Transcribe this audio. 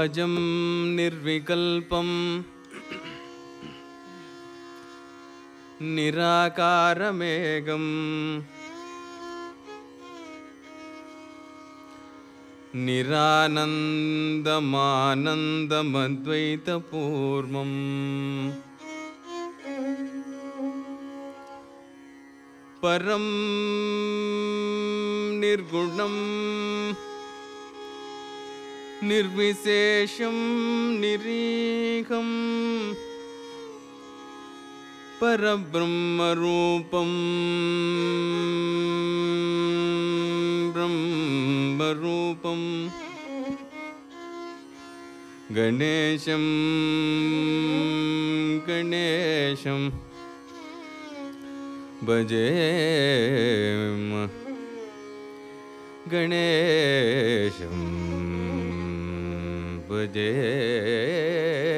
अजं निर्विकल्पम् निराकारमेघम् निरानन्दमानन्दमद्वैतपूर्वम् परं निर्गुणम् निर्विशेषं निरीहम् परब्रह्मरूपम् ब्रह्मरूपम् गणेशं गणेशम् भजेम गणेशं भजेम